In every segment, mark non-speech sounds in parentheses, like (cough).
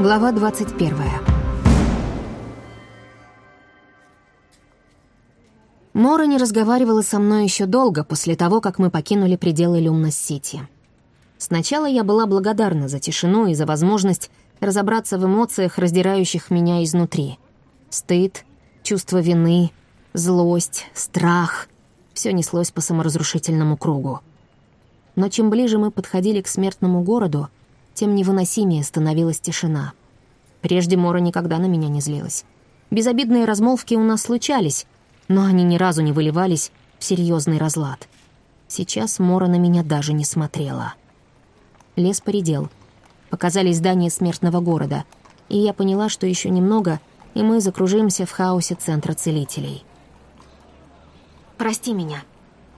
Глава 21. Мора не разговаривала со мной еще долго после того, как мы покинули пределы Люмнос-Сити. Сначала я была благодарна за тишину и за возможность разобраться в эмоциях, раздирающих меня изнутри. Стыд, чувство вины, злость, страх — все неслось по саморазрушительному кругу. Но чем ближе мы подходили к смертному городу, тем невыносимее становилась тишина. Прежде Мора никогда на меня не злилась. Безобидные размолвки у нас случались, но они ни разу не выливались в серьезный разлад. Сейчас Мора на меня даже не смотрела. Лес поредел. Показались здания смертного города, и я поняла, что еще немного, и мы закружимся в хаосе центра целителей. «Прости меня.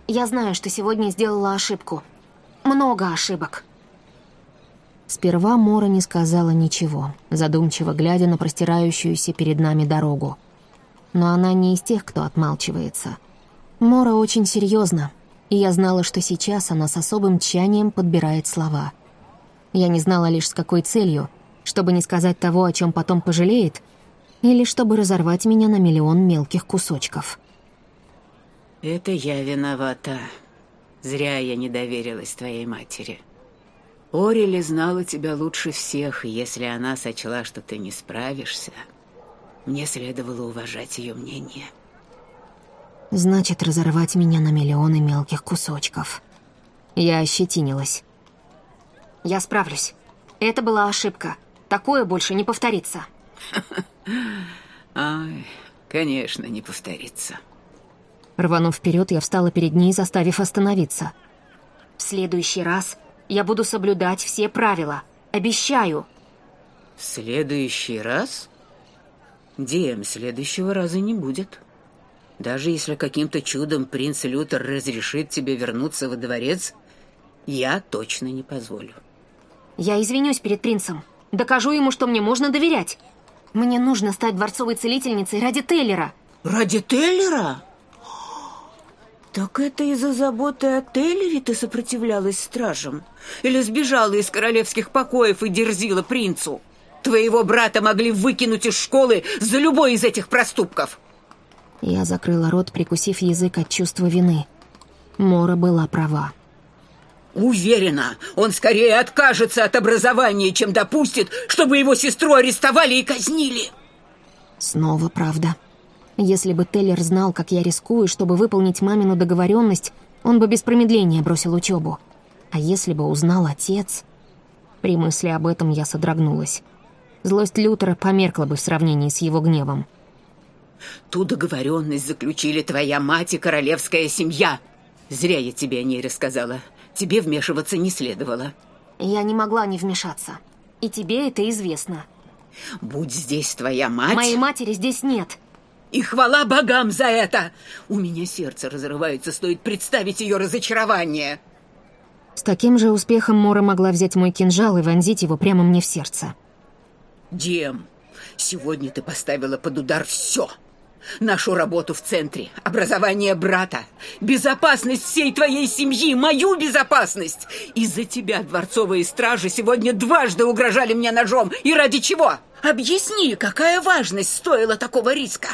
Я знаю, что сегодня сделала ошибку. Много ошибок». Сперва Мора не сказала ничего, задумчиво глядя на простирающуюся перед нами дорогу. Но она не из тех, кто отмалчивается. Мора очень серьезна, и я знала, что сейчас она с особым тщанием подбирает слова. Я не знала лишь с какой целью, чтобы не сказать того, о чем потом пожалеет, или чтобы разорвать меня на миллион мелких кусочков. «Это я виновата. Зря я не доверилась твоей матери». Орели знала тебя лучше всех, и если она сочла, что ты не справишься, мне следовало уважать ее мнение. Значит, разорвать меня на миллионы мелких кусочков. Я ощетинилась. Я справлюсь. Это была ошибка. Такое больше не повторится. (laughs) Ай, конечно, не повторится. Рванув вперед, я встала перед ней, заставив остановиться. В следующий раз я буду соблюдать все правила. Обещаю. В следующий раз? Дем, следующего раза не будет. Даже если каким-то чудом принц Лютер разрешит тебе вернуться во дворец, я точно не позволю. Я извинюсь перед принцем. Докажу ему, что мне можно доверять. Мне нужно стать дворцовой целительницей ради Теллера. Ради Теллера? Так это из-за заботы о Теллере ты сопротивлялась стражам? Или сбежала из королевских покоев и дерзила принцу? Твоего брата могли выкинуть из школы за любой из этих проступков. Я закрыла рот, прикусив язык от чувства вины. Мора была права. Уверена, он скорее откажется от образования, чем допустит, чтобы его сестру арестовали и казнили. Снова правда. Если бы Теллер знал, как я рискую, чтобы выполнить мамину договоренность, он бы без промедления бросил учебу. А если бы узнал отец... При мысли об этом я содрогнулась. Злость Лютера померкла бы в сравнении с его гневом. Ту договоренность заключили твоя мать и королевская семья. Зря я тебе о ней рассказала. Тебе вмешиваться не следовало. Я не могла не вмешаться. И тебе это известно. Будь здесь твоя мать... Моей матери здесь нет. И хвала богам за это! У меня сердце разрывается, стоит представить ее разочарование. С таким же успехом Мора могла взять мой кинжал и вонзить его прямо мне в сердце. Дем, сегодня ты поставила под удар все. Нашу работу в центре, образование брата, безопасность всей твоей семьи, мою безопасность. Из-за тебя дворцовые стражи сегодня дважды угрожали мне ножом. И ради чего? Объясни, какая важность стоила такого риска?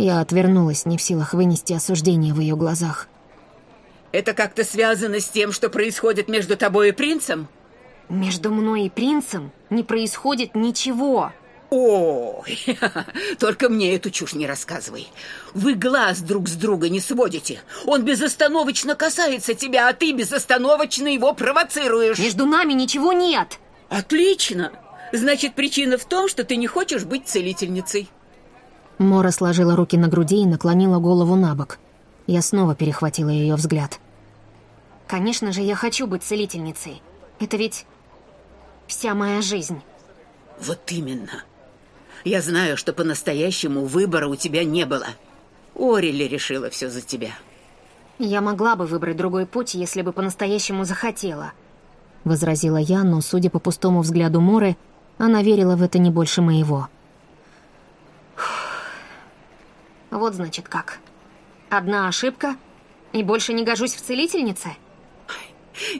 Я отвернулась, не в силах вынести осуждение в ее глазах. Это как-то связано с тем, что происходит между тобой и принцем? Между мной и принцем не происходит ничего. Ой, (laughs) только мне эту чушь не рассказывай. Вы глаз друг с друга не сводите. Он безостановочно касается тебя, а ты безостановочно его провоцируешь. Между нами ничего нет. Отлично. Значит, причина в том, что ты не хочешь быть целительницей. Мора сложила руки на груди и наклонила голову на бок. Я снова перехватила ее взгляд. «Конечно же, я хочу быть целительницей. Это ведь вся моя жизнь». «Вот именно. Я знаю, что по-настоящему выбора у тебя не было. Орели решила все за тебя». «Я могла бы выбрать другой путь, если бы по-настоящему захотела», — возразила я, но, судя по пустому взгляду Моры, она верила в это не больше моего. Вот значит как. Одна ошибка, и больше не гожусь в целительнице?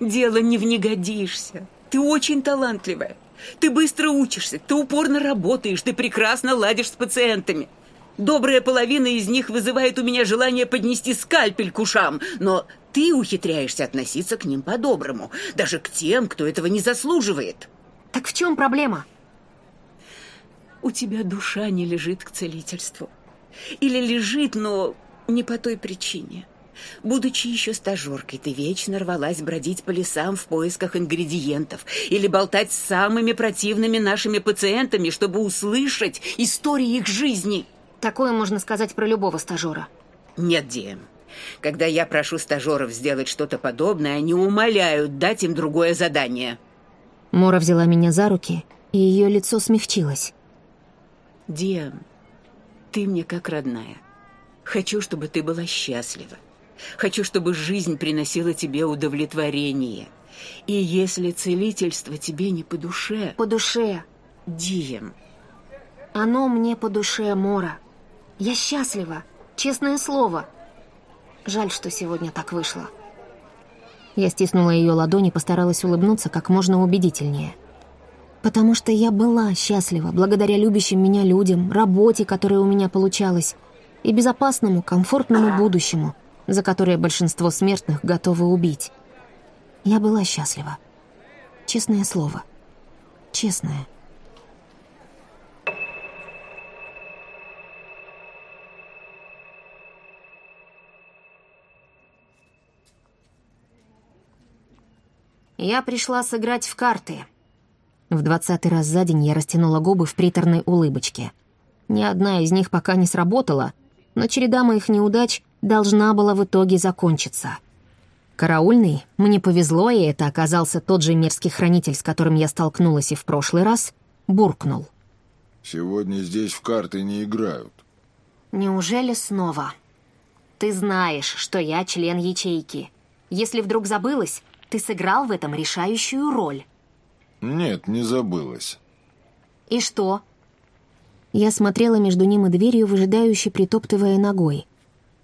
Дело не в не годишься. Ты очень талантливая. Ты быстро учишься, ты упорно работаешь, ты прекрасно ладишь с пациентами. Добрая половина из них вызывает у меня желание поднести скальпель к ушам, но ты ухитряешься относиться к ним по-доброму, даже к тем, кто этого не заслуживает. Так в чем проблема? У тебя душа не лежит к целительству. Или лежит, но не по той причине. Будучи еще стажеркой, ты вечно рвалась бродить по лесам в поисках ингредиентов или болтать с самыми противными нашими пациентами, чтобы услышать истории их жизни. Такое можно сказать про любого стажера. Нет, Диэм. Когда я прошу стажеров сделать что-то подобное, они умоляют дать им другое задание. Мора взяла меня за руки, и ее лицо смягчилось. Диэм, ты мне как родная. Хочу, чтобы ты была счастлива. Хочу, чтобы жизнь приносила тебе удовлетворение. И если целительство тебе не по душе... По душе. Дием. Оно мне по душе, Мора. Я счастлива, честное слово. Жаль, что сегодня так вышло. Я стиснула ее ладони и постаралась улыбнуться как можно убедительнее. Потому что я была счастлива благодаря любящим меня людям, работе, которая у меня получалась, и безопасному, комфортному будущему, за которое большинство смертных готовы убить. Я была счастлива. Честное слово. Честное. Я пришла сыграть в карты. В двадцатый раз за день я растянула губы в приторной улыбочке. Ни одна из них пока не сработала, но череда моих неудач должна была в итоге закончиться. Караульный, мне повезло, и это оказался тот же мерзкий хранитель, с которым я столкнулась и в прошлый раз, буркнул. «Сегодня здесь в карты не играют». «Неужели снова?» «Ты знаешь, что я член ячейки. Если вдруг забылась, ты сыграл в этом решающую роль». «Нет, не забылась». «И что?» Я смотрела между ним и дверью, выжидающе притоптывая ногой.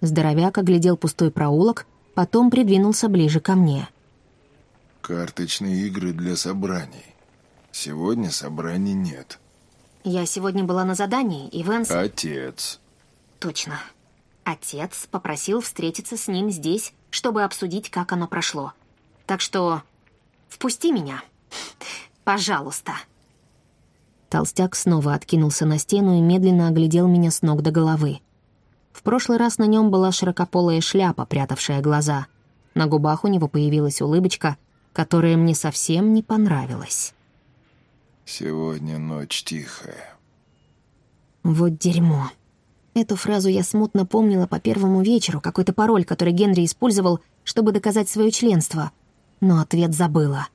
Здоровяк оглядел пустой проулок, потом придвинулся ближе ко мне. «Карточные игры для собраний. Сегодня собраний нет». «Я сегодня была на задании, и Венс...» «Отец». «Точно. Отец попросил встретиться с ним здесь, чтобы обсудить, как оно прошло. Так что впусти меня. Пожалуйста». Толстяк снова откинулся на стену и медленно оглядел меня с ног до головы. В прошлый раз на нем была широкополая шляпа, прятавшая глаза. На губах у него появилась улыбочка, которая мне совсем не понравилась. «Сегодня ночь тихая». Вот дерьмо. Эту фразу я смутно помнила по первому вечеру, какой-то пароль, который Генри использовал, чтобы доказать свое членство. Но ответ забыла.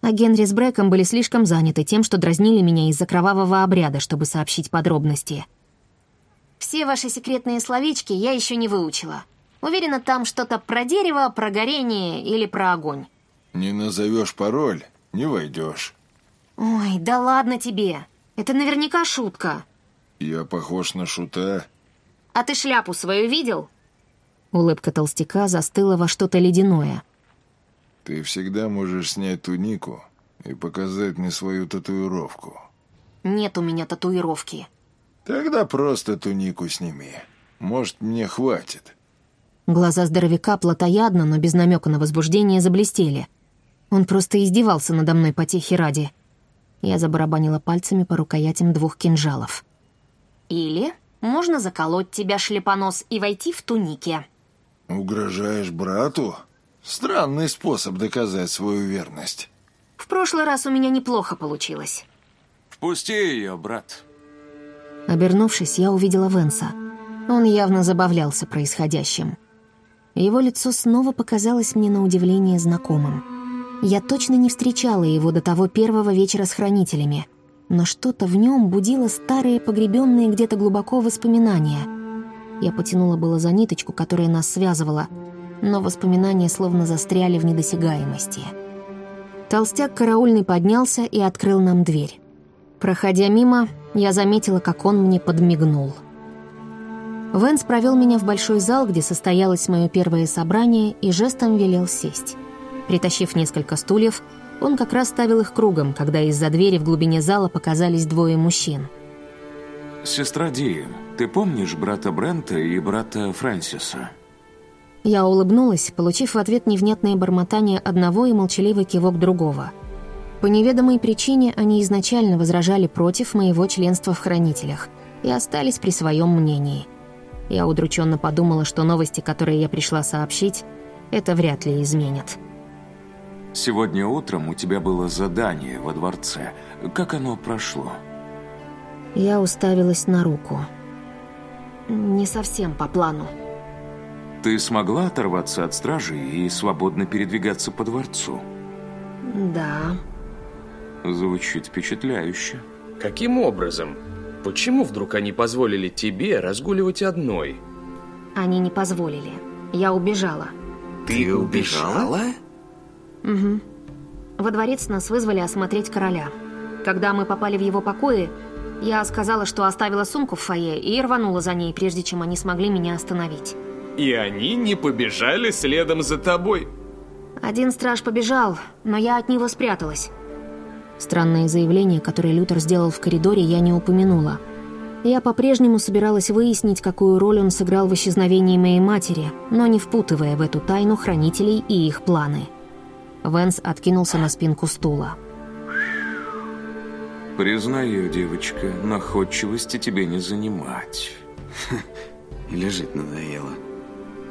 А Генри с Брэком были слишком заняты тем, что дразнили меня из-за кровавого обряда, чтобы сообщить подробности. Все ваши секретные словечки я еще не выучила. Уверена, там что-то про дерево, про горение или про огонь. Не назовешь пароль, не войдешь. Ой, да ладно тебе. Это наверняка шутка. Я похож на шута. А ты шляпу свою видел? Улыбка толстяка застыла во что-то ледяное. Ты всегда можешь снять тунику и показать мне свою татуировку. Нет у меня татуировки. Тогда просто тунику сними. Может, мне хватит. Глаза здоровяка плотоядно, но без намека на возбуждение заблестели. Он просто издевался надо мной потехи ради. Я забарабанила пальцами по рукоятям двух кинжалов. Или можно заколоть тебя, шлепонос, и войти в тунике. Угрожаешь брату? Странный способ доказать свою верность. В прошлый раз у меня неплохо получилось. Впусти ее, брат. Обернувшись, я увидела Венса. Он явно забавлялся происходящим. Его лицо снова показалось мне на удивление знакомым. Я точно не встречала его до того первого вечера с хранителями, но что-то в нем будило старые, погребенные где-то глубоко воспоминания. Я потянула было за ниточку, которая нас связывала, но воспоминания словно застряли в недосягаемости. Толстяк караульный поднялся и открыл нам дверь. Проходя мимо, я заметила, как он мне подмигнул. Венс провел меня в большой зал, где состоялось мое первое собрание, и жестом велел сесть. Притащив несколько стульев, Он как раз ставил их кругом, когда из-за двери в глубине зала показались двое мужчин. Сестра Ди, ты помнишь брата Брента и брата Фрэнсиса? Я улыбнулась, получив в ответ невнятное бормотание одного и молчаливый кивок другого. По неведомой причине они изначально возражали против моего членства в Хранителях и остались при своем мнении. Я удрученно подумала, что новости, которые я пришла сообщить, это вряд ли изменят. Сегодня утром у тебя было задание во дворце. Как оно прошло? Я уставилась на руку. Не совсем по плану. Ты смогла оторваться от стражи и свободно передвигаться по дворцу? Да. Звучит впечатляюще. Каким образом? Почему вдруг они позволили тебе разгуливать одной? Они не позволили. Я убежала. Ты убежала? Угу. Во дворец нас вызвали осмотреть короля. Когда мы попали в его покои, я сказала, что оставила сумку в фойе и рванула за ней, прежде чем они смогли меня остановить. И они не побежали следом за тобой? Один страж побежал, но я от него спряталась. Странное заявление, которое Лютер сделал в коридоре, я не упомянула. Я по-прежнему собиралась выяснить, какую роль он сыграл в исчезновении моей матери, но не впутывая в эту тайну хранителей и их планы. Венс откинулся на спинку стула. Признаю, девочка, находчивости тебе не занимать. (laughs) Или жить надоело.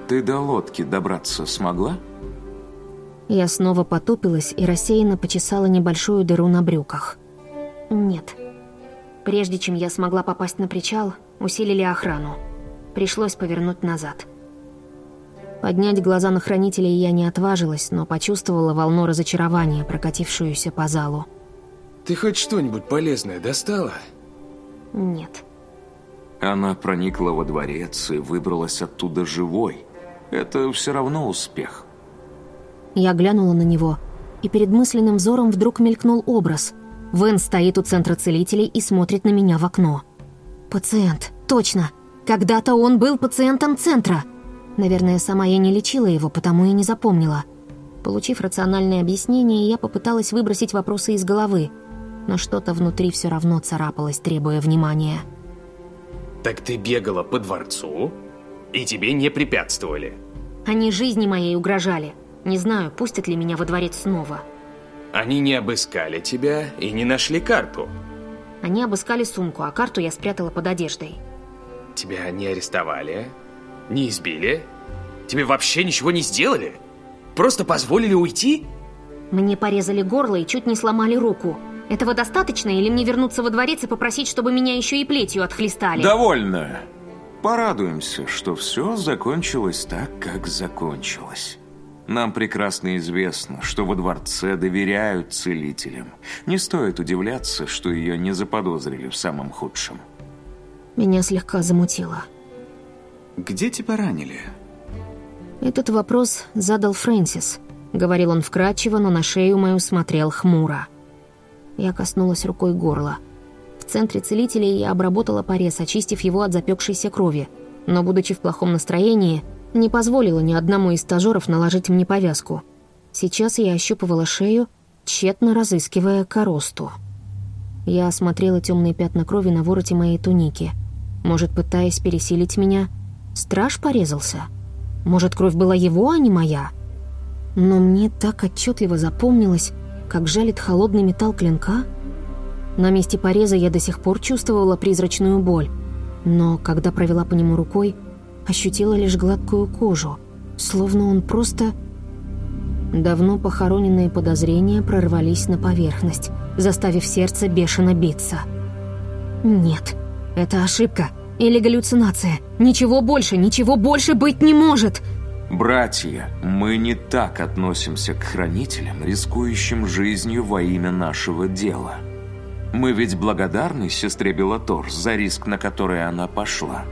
Ты до лодки добраться смогла? Я снова потупилась и рассеянно почесала небольшую дыру на брюках. Нет. Прежде чем я смогла попасть на причал, усилили охрану. Пришлось повернуть назад. Поднять глаза на хранителей я не отважилась, но почувствовала волну разочарования, прокатившуюся по залу. Ты хоть что-нибудь полезное достала? Нет. Она проникла во дворец и выбралась оттуда живой. Это все равно успех. Я глянула на него, и перед мысленным взором вдруг мелькнул образ. Вен стоит у центра целителей и смотрит на меня в окно. Пациент, точно. Когда-то он был пациентом центра. Наверное, сама я не лечила его, потому и не запомнила. Получив рациональное объяснение, я попыталась выбросить вопросы из головы, но что-то внутри все равно царапалось, требуя внимания. Так ты бегала по дворцу, и тебе не препятствовали? Они жизни моей угрожали. Не знаю, пустят ли меня во дворец снова. Они не обыскали тебя и не нашли карту? Они обыскали сумку, а карту я спрятала под одеждой. Тебя не арестовали? Не избили? Тебе вообще ничего не сделали? Просто позволили уйти? Мне порезали горло и чуть не сломали руку. Этого достаточно или мне вернуться во дворец и попросить, чтобы меня еще и плетью отхлестали? Довольно. Порадуемся, что все закончилось так, как закончилось. Нам прекрасно известно, что во дворце доверяют целителям. Не стоит удивляться, что ее не заподозрили в самом худшем. Меня слегка замутило. Где тебя ранили? Этот вопрос задал Фрэнсис. Говорил он вкрадчиво, но на шею мою смотрел хмуро. Я коснулась рукой горла. Центре целителей я обработала порез, очистив его от запекшейся крови. Но, будучи в плохом настроении, не позволила ни одному из стажеров наложить мне повязку. Сейчас я ощупывала шею, тщетно разыскивая коросту. Я осмотрела темные пятна крови на вороте моей туники. Может, пытаясь пересилить меня, страж порезался? Может, кровь была его, а не моя? Но мне так отчетливо запомнилось, как жалит холодный металл клинка. На месте пореза я до сих пор чувствовала призрачную боль, но когда провела по нему рукой, ощутила лишь гладкую кожу, словно он просто... Давно похороненные подозрения прорвались на поверхность, заставив сердце бешено биться. Нет, это ошибка или галлюцинация. Ничего больше, ничего больше быть не может. Братья, мы не так относимся к хранителям, рискующим жизнью во имя нашего дела. Мы ведь благодарны сестре Белатор за риск, на который она пошла.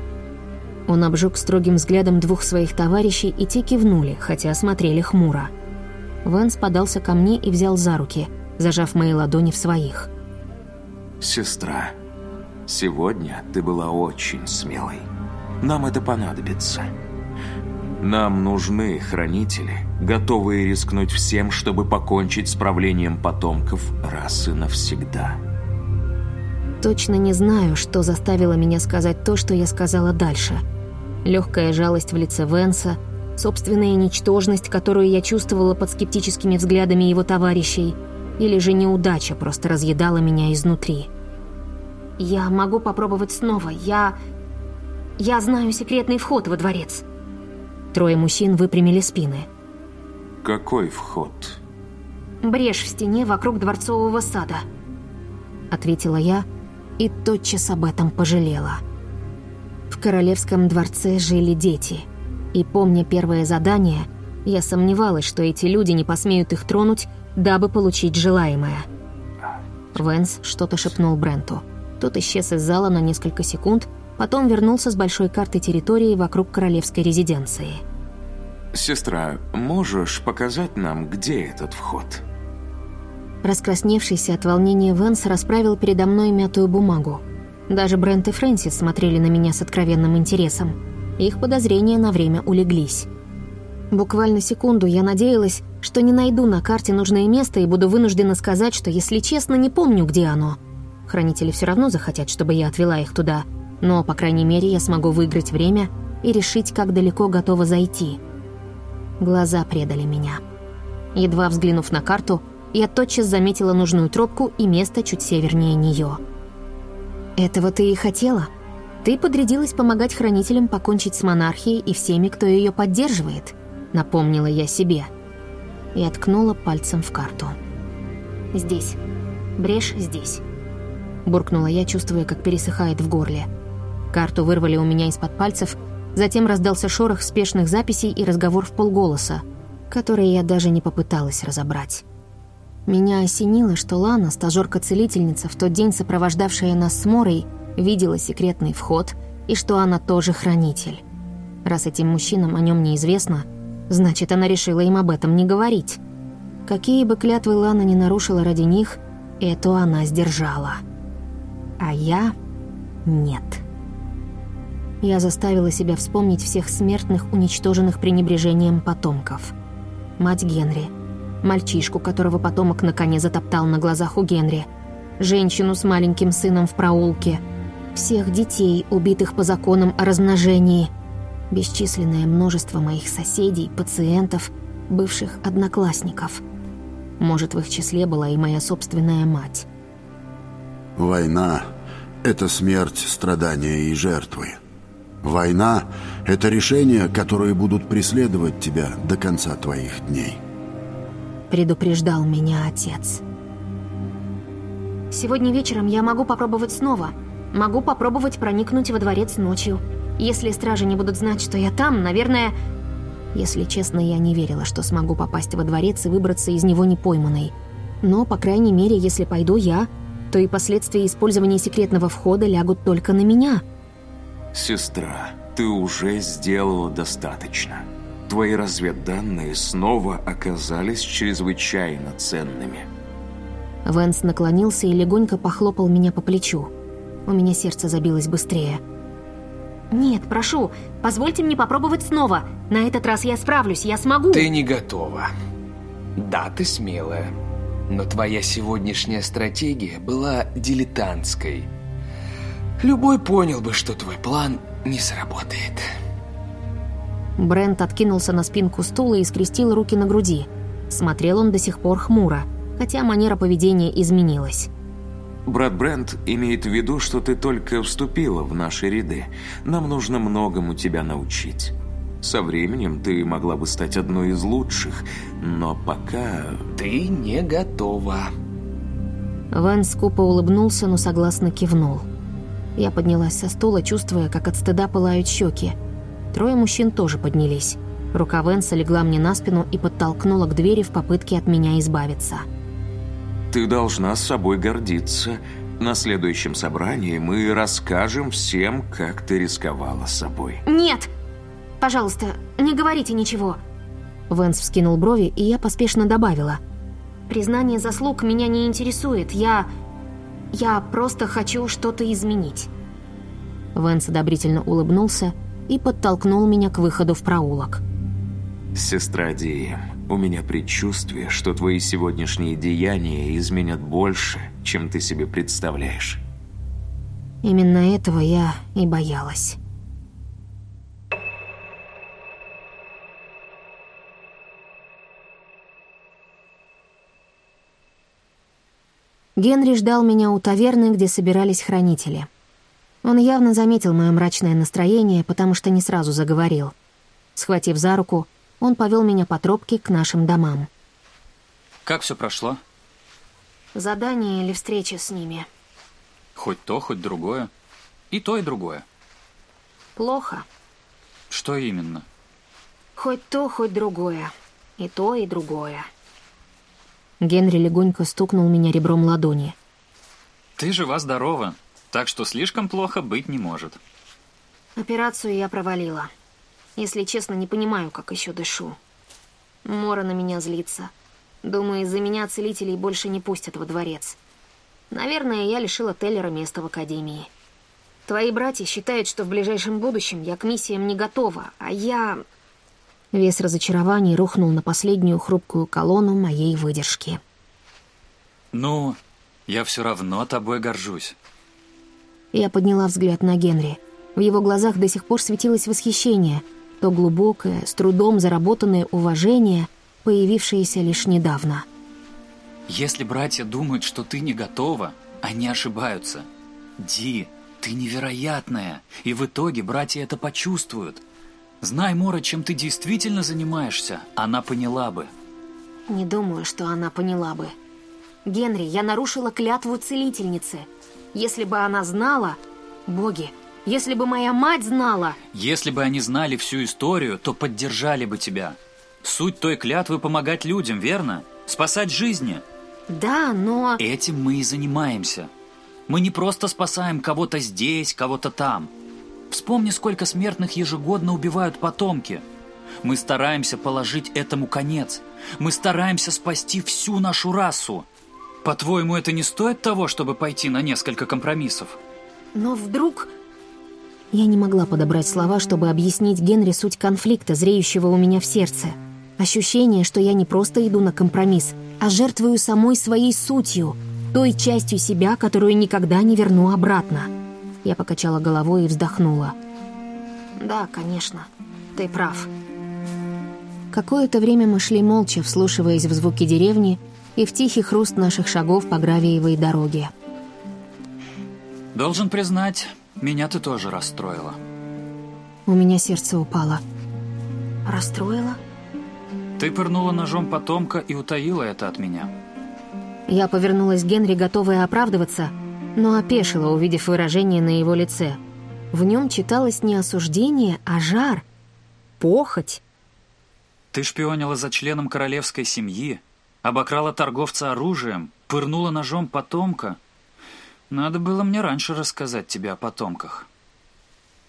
Он обжег строгим взглядом двух своих товарищей, и те кивнули, хотя смотрели хмуро. Вэнс подался ко мне и взял за руки, зажав мои ладони в своих. Сестра, сегодня ты была очень смелой. Нам это понадобится. Нам нужны хранители, готовые рискнуть всем, чтобы покончить с правлением потомков раз и навсегда. Точно не знаю, что заставило меня сказать то, что я сказала дальше. Легкая жалость в лице Венса, собственная ничтожность, которую я чувствовала под скептическими взглядами его товарищей, или же неудача просто разъедала меня изнутри. «Я могу попробовать снова. Я... я знаю секретный вход во дворец». Трое мужчин выпрямили спины. Какой вход? «Брешь в стене вокруг дворцового сада», — ответила я и тотчас об этом пожалела. В королевском дворце жили дети, и, помня первое задание, я сомневалась, что эти люди не посмеют их тронуть, дабы получить желаемое. Венс что-то шепнул Бренту. Тот исчез из зала на несколько секунд, потом вернулся с большой картой территории вокруг королевской резиденции. Сестра, можешь показать нам, где этот вход? Раскрасневшийся от волнения Венс расправил передо мной мятую бумагу. Даже Брент и Фрэнсис смотрели на меня с откровенным интересом. Их подозрения на время улеглись. Буквально секунду я надеялась, что не найду на карте нужное место и буду вынуждена сказать, что, если честно, не помню, где оно. Хранители все равно захотят, чтобы я отвела их туда, но, по крайней мере, я смогу выиграть время и решить, как далеко готова зайти. Глаза предали меня. Едва взглянув на карту, я тотчас заметила нужную тропку и место чуть севернее нее. «Этого ты и хотела? Ты подрядилась помогать хранителям покончить с монархией и всеми, кто ее поддерживает», — напомнила я себе. И откнула пальцем в карту. «Здесь. Брешь здесь». Буркнула я, чувствуя, как пересыхает в горле. Карту вырвали у меня из-под пальцев, затем раздался шорох спешных записей и разговор в полголоса, который я даже не попыталась разобрать. Меня осенило, что Лана, стажерка-целительница, в тот день сопровождавшая нас с Морой, видела секретный вход и что она тоже хранитель. Раз этим мужчинам о нем неизвестно, значит, она решила им об этом не говорить. Какие бы клятвы Лана не нарушила ради них, эту она сдержала. А я — нет. Я заставила себя вспомнить всех смертных, уничтоженных пренебрежением потомков. Мать Генри — мальчишку, которого потомок на коне затоптал на глазах у Генри, женщину с маленьким сыном в проулке, всех детей, убитых по законам о размножении, бесчисленное множество моих соседей, пациентов, бывших одноклассников. Может, в их числе была и моя собственная мать. Война — это смерть, страдания и жертвы. Война — это решения, которые будут преследовать тебя до конца твоих дней предупреждал меня отец. Сегодня вечером я могу попробовать снова. Могу попробовать проникнуть во дворец ночью. Если стражи не будут знать, что я там, наверное... Если честно, я не верила, что смогу попасть во дворец и выбраться из него непойманной. Но, по крайней мере, если пойду я, то и последствия использования секретного входа лягут только на меня. Сестра, ты уже сделала достаточно. Твои разведданные снова оказались чрезвычайно ценными. Венс наклонился и легонько похлопал меня по плечу. У меня сердце забилось быстрее. «Нет, прошу, позвольте мне попробовать снова. На этот раз я справлюсь, я смогу!» Ты не готова. Да, ты смелая. Но твоя сегодняшняя стратегия была дилетантской. Любой понял бы, что твой план не сработает. Брент откинулся на спинку стула и скрестил руки на груди. Смотрел он до сих пор хмуро, хотя манера поведения изменилась. Брат Брент имеет в виду, что ты только вступила в наши ряды. Нам нужно многому тебя научить. Со временем ты могла бы стать одной из лучших, но пока... Ты не готова. Ван скупо улыбнулся, но согласно кивнул. Я поднялась со стула, чувствуя, как от стыда пылают щеки. Трое мужчин тоже поднялись. Рука Венса легла мне на спину и подтолкнула к двери в попытке от меня избавиться. «Ты должна с собой гордиться. На следующем собрании мы расскажем всем, как ты рисковала собой». «Нет! Пожалуйста, не говорите ничего!» Венс вскинул брови, и я поспешно добавила. «Признание заслуг меня не интересует. Я... я просто хочу что-то изменить». Венс одобрительно улыбнулся и подтолкнул меня к выходу в проулок. Сестра Ди, у меня предчувствие, что твои сегодняшние деяния изменят больше, чем ты себе представляешь. Именно этого я и боялась. Генри ждал меня у таверны, где собирались хранители. Он явно заметил мое мрачное настроение, потому что не сразу заговорил. Схватив за руку, он повел меня по тропке к нашим домам. Как все прошло? Задание или встреча с ними? Хоть то, хоть другое. И то, и другое. Плохо. Что именно? Хоть то, хоть другое. И то, и другое. Генри легонько стукнул меня ребром ладони. Ты жива-здорова, так что слишком плохо быть не может. Операцию я провалила. Если честно, не понимаю, как еще дышу. Мора на меня злится. Думаю, из-за меня целителей больше не пустят во дворец. Наверное, я лишила Теллера места в академии. Твои братья считают, что в ближайшем будущем я к миссиям не готова, а я... Вес разочарований рухнул на последнюю хрупкую колонну моей выдержки. Ну, я все равно тобой горжусь. Я подняла взгляд на Генри. В его глазах до сих пор светилось восхищение, то глубокое, с трудом заработанное уважение, появившееся лишь недавно. Если братья думают, что ты не готова, они ошибаются. Ди, ты невероятная, и в итоге братья это почувствуют. Знай, Мора, чем ты действительно занимаешься, она поняла бы. Не думаю, что она поняла бы. Генри, я нарушила клятву целительницы. Если бы она знала... Боги, если бы моя мать знала... Если бы они знали всю историю, то поддержали бы тебя. Суть той клятвы помогать людям, верно? Спасать жизни. Да, но... Этим мы и занимаемся. Мы не просто спасаем кого-то здесь, кого-то там. Вспомни, сколько смертных ежегодно убивают потомки. Мы стараемся положить этому конец. Мы стараемся спасти всю нашу расу. По-твоему, это не стоит того, чтобы пойти на несколько компромиссов? Но вдруг... Я не могла подобрать слова, чтобы объяснить Генри суть конфликта, зреющего у меня в сердце. Ощущение, что я не просто иду на компромисс, а жертвую самой своей сутью, той частью себя, которую никогда не верну обратно. Я покачала головой и вздохнула. «Да, конечно, ты прав». Какое-то время мы шли молча, вслушиваясь в звуки деревни и в тихий хруст наших шагов по гравиевой дороге. Должен признать, меня ты тоже расстроила. У меня сердце упало. Расстроила? Ты пырнула ножом потомка и утаила это от меня. Я повернулась к Генри, готовая оправдываться, но опешила, увидев выражение на его лице. В нем читалось не осуждение, а жар, похоть. Ты шпионила за членом королевской семьи, обокрала торговца оружием, пырнула ножом потомка. Надо было мне раньше рассказать тебе о потомках.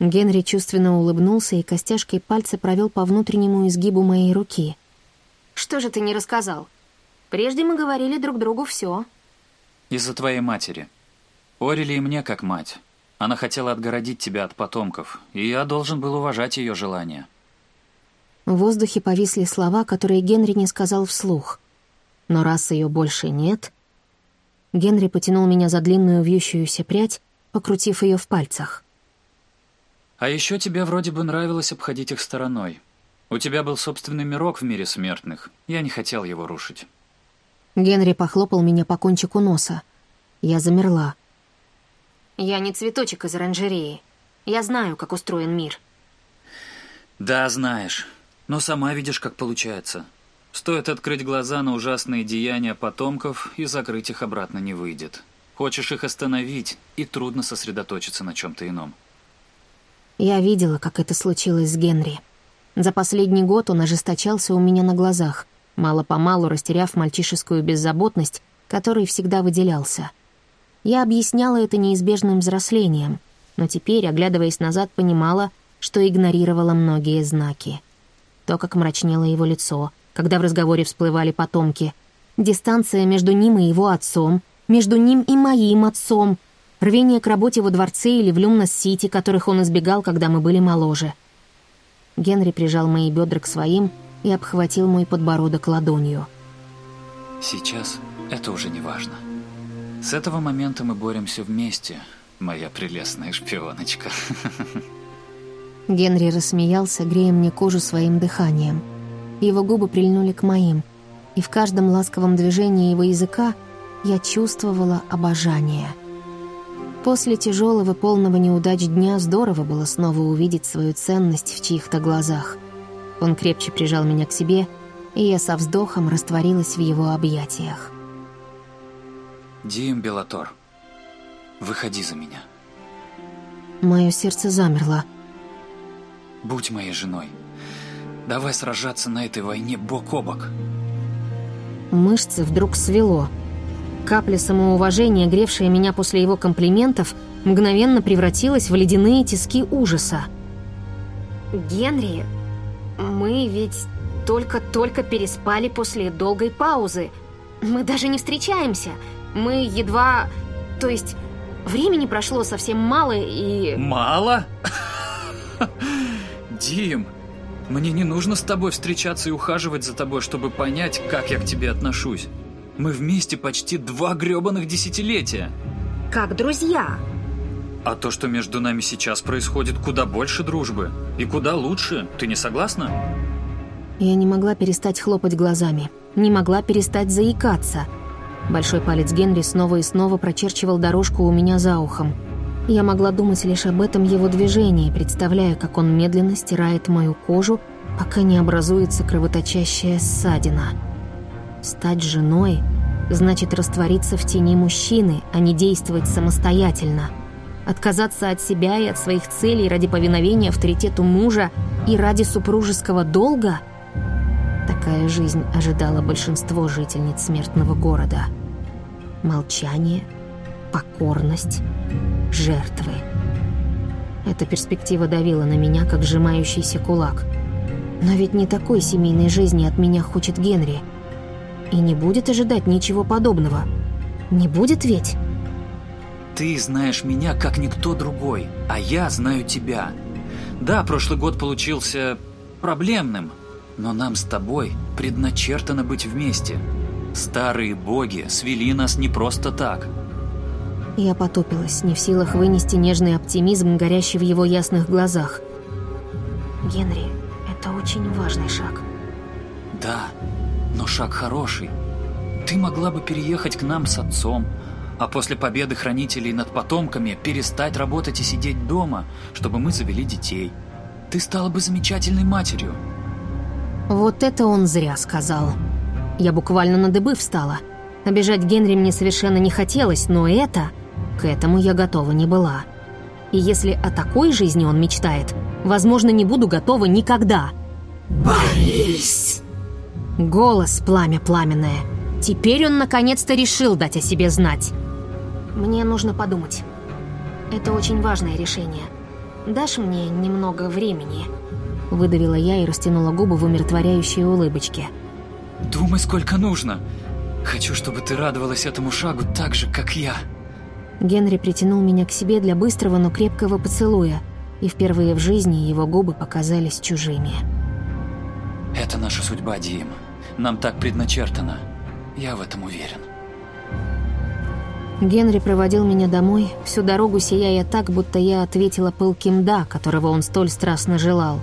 Генри чувственно улыбнулся и костяшкой пальца провел по внутреннему изгибу моей руки. «Что же ты не рассказал? Прежде мы говорили друг другу все. Из-за твоей матери. Орели и мне как мать. Она хотела отгородить тебя от потомков, и я должен был уважать ее желание. В воздухе повисли слова, которые Генри не сказал вслух. Но раз ее больше нет... Генри потянул меня за длинную вьющуюся прядь, покрутив ее в пальцах. А еще тебе вроде бы нравилось обходить их стороной. У тебя был собственный мирок в мире смертных. Я не хотел его рушить. Генри похлопал меня по кончику носа. Я замерла. Я не цветочек из оранжереи. Я знаю, как устроен мир. Да, знаешь. Но сама видишь, как получается. Стоит открыть глаза на ужасные деяния потомков, и закрыть их обратно не выйдет. Хочешь их остановить, и трудно сосредоточиться на чем-то ином. Я видела, как это случилось с Генри. За последний год он ожесточался у меня на глазах, мало-помалу растеряв мальчишескую беззаботность, которой всегда выделялся. Я объясняла это неизбежным взрослением, но теперь, оглядываясь назад, понимала, что игнорировала многие знаки. То, как мрачнело его лицо, когда в разговоре всплывали потомки, дистанция между ним и его отцом, между ним и моим отцом, рвение к работе во дворце или в Люмнос-Сити, которых он избегал, когда мы были моложе, Генри прижал мои бедра к своим и обхватил мой подбородок ладонью. Сейчас это уже не важно. С этого момента мы боремся вместе, моя прелестная шпионочка. (laughs) Генри рассмеялся, грея мне кожу своим дыханием. Его губы прильнули к моим, и в каждом ласковом движении его языка я чувствовала обожание. После тяжелого, полного неудач дня здорово было снова увидеть свою ценность в чьих-то глазах. Он крепче прижал меня к себе, и я со вздохом растворилась в его объятиях. Дим Белатор, выходи за меня. Мое сердце замерло. Будь моей женой. Давай сражаться на этой войне бок о бок. Мышцы вдруг свело. Капля самоуважения, гревшая меня после его комплиментов, мгновенно превратилась в ледяные тиски ужаса. «Генри, мы ведь только-только переспали после долгой паузы. Мы даже не встречаемся. Мы едва... То есть, времени прошло совсем мало и... Мало? (laughs) Дим, мне не нужно с тобой встречаться и ухаживать за тобой, чтобы понять, как я к тебе отношусь. Мы вместе почти два гребаных десятилетия. Как друзья. А то, что между нами сейчас происходит, куда больше дружбы. И куда лучше. Ты не согласна? Я не могла перестать хлопать глазами. Не могла перестать заикаться. Большой палец Генри снова и снова прочерчивал дорожку у меня за ухом. Я могла думать лишь об этом его движении, представляя, как он медленно стирает мою кожу, пока не образуется кровоточащая ссадина. Стать женой значит раствориться в тени мужчины, а не действовать самостоятельно. Отказаться от себя и от своих целей ради повиновения авторитету мужа и ради супружеского долга? Такая жизнь ожидала большинство жительниц смертного города. Молчание, покорность — жертвы. Эта перспектива давила на меня, как сжимающийся кулак. Но ведь не такой семейной жизни от меня хочет Генри. И не будет ожидать ничего подобного. Не будет ведь? Ты знаешь меня, как никто другой, а я знаю тебя. Да, прошлый год получился проблемным, но нам с тобой предначертано быть вместе. Старые боги свели нас не просто так – я потупилась, не в силах вынести нежный оптимизм, горящий в его ясных глазах. «Генри, это очень важный шаг». «Да, но шаг хороший. Ты могла бы переехать к нам с отцом, а после победы хранителей над потомками перестать работать и сидеть дома, чтобы мы завели детей. Ты стала бы замечательной матерью». Вот это он зря сказал. Я буквально на дыбы встала. Обижать Генри мне совершенно не хотелось, но это... К этому я готова не была. И если о такой жизни он мечтает, возможно, не буду готова никогда. «Борис!» Голос пламя пламенное. Теперь он наконец-то решил дать о себе знать. Мне нужно подумать. Это очень важное решение. Дашь мне немного времени?» Выдавила я и растянула губы в умиротворяющей улыбочке. «Думай, сколько нужно. Хочу, чтобы ты радовалась этому шагу так же, как я». Генри притянул меня к себе для быстрого, но крепкого поцелуя, и впервые в жизни его губы показались чужими. «Это наша судьба, Дим. Нам так предначертано. Я в этом уверен». Генри проводил меня домой, всю дорогу сияя так, будто я ответила пылким «да», которого он столь страстно желал.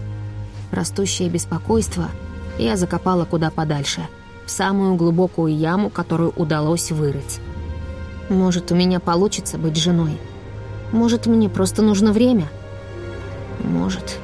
Растущее беспокойство я закопала куда подальше, в самую глубокую яму, которую удалось вырыть. Может, у меня получится быть женой. Может, мне просто нужно время. Может...